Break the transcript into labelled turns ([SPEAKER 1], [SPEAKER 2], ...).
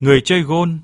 [SPEAKER 1] Người chơi gôn.